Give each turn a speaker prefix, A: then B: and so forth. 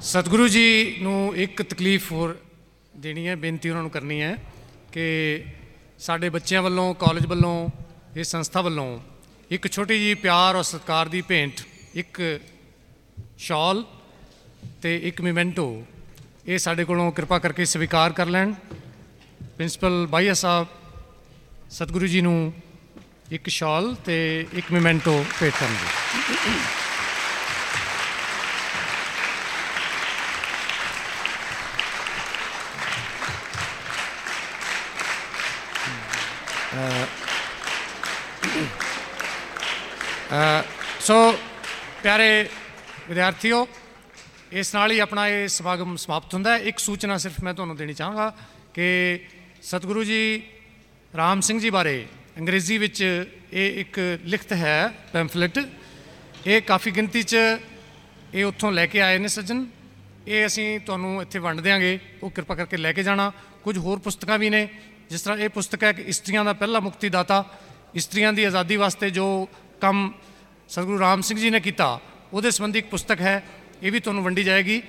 A: ਸਤਿਗੁਰੂ ਜੀ ਨੂੰ ਇੱਕ ਤਕਲੀਫ ਹੋਰ ਦੇਣੀ ਹੈ, ਬੇਨਤੀ ਉਹਨਾਂ ਨੂੰ ਕਰਨੀ ਹੈ ਕਿ ਸਾਡੇ ਬੱਚਿਆਂ ਵੱਲੋਂ, ਕਾਲਜ ਵੱਲੋਂ, ਇਹ ਸੰਸਥਾ ਵੱਲੋਂ ਇੱਕ ਛੋਟੀ ਜੀ ਪਿਆਰ ਔਰ ਸਤਿਕਾਰ ਦੀ ਭੇਂਟ, ਇੱਕ ਸ਼ਾਲ ਤੇ ਇੱਕ ਮਿਮੈਂਟੋ, ਇਹ ਸਾਡੇ ਕੋਲੋਂ ਕਿਰਪਾ ਕਰਕੇ ਸਵੀਕਾਰ ਕਰ ਲੈਣ। ਪ੍ਰਿੰਸੀਪਲ ਬਾਈਆ ਸਾਹਿਬ, ਸਤਿਗੁਰੂ ਜੀ ਨੂੰ ਇੱਕ ਸ਼ਾਲ ਤੇ ਇੱਕ ਮਿਮੈਂਟੋ ਭੇਟ ਕਰਨਗੇ। ਸੋ, ਪਿਆਰੇ ਵਿਦਿਆਰਥੀਓ, ਇਸ ਨਾਲ ਹੀ ਆਪਣਾ ਇਹ ਸਮਾਗਮ ਸਮਾਪਤ ਹੁੰਦਾ ਹੈ। ਇੱਕ ਸੂਚਨਾ ਸਿਰਫ ਮੈਂ ਤੁਹਾਨੂੰ ਦੇਣੀ ਚਾਹਾਂਗਾ ਕਿ ਸਤਿਗੁਰੂ ਜੀ ਰਾਮ ਸਿੰਘ ਜੀ ਬਾਰੇ ਅੰਗਰੇਜ਼ੀ ਵਿੱਚ ਇਹ ਇੱਕ ਲਿਖਤ ਹੈ, ਪੈਂਫਲੇਟ। ਇਹ ਕਾਫੀ ਗਿਣਤੀ 'ਚ ਇਹ ਉੱਥੋਂ ਲੈ ਕੇ ਆਏ ਨੇ ਸੱਜਣ। ਇਹ ਅਸੀਂ ਤੁਹਾਨੂੰ ਇੱਥੇ ਵੰਡ ਦਿਆਂਗੇ। ਉਹ ਕਿਰਪਾ ਕਰਕੇ ਲੈ ਕੇ ਜਾਣਾ। ਕੁਝ ਹੋਰ ਪੁਸਤਕਾਂ ਵੀ ਨੇ। ਜਿਸ ਤਰ੍ਹਾਂ ਇਹ ਪੁਸਤਕ ਹੈ ਕਿ ਇਸਤਰੀਆਂ ਦਾ ਪਹਿਲਾ ਮੁਕਤੀ ਦਾਤਾ ਇਸਤਰੀਆਂ ਦੀ ਆਜ਼ਾਦੀ ਵਾਸਤੇ ਜੋ ਕੰਮ ਸਤਿਗੁਰੂ ਰਾਮ ਸਿੰਘ ਜੀ ਨੇ ਕੀਤਾ, ਉਹਦੇ ਸੰਬੰਧੀ ਇੱਕ ਪੁਸਤਕ ਹੈ, ਇਹ ਵੀ ਤੁਹਾਨੂੰ ਵੰਡੀ ਜਾਏਗੀ।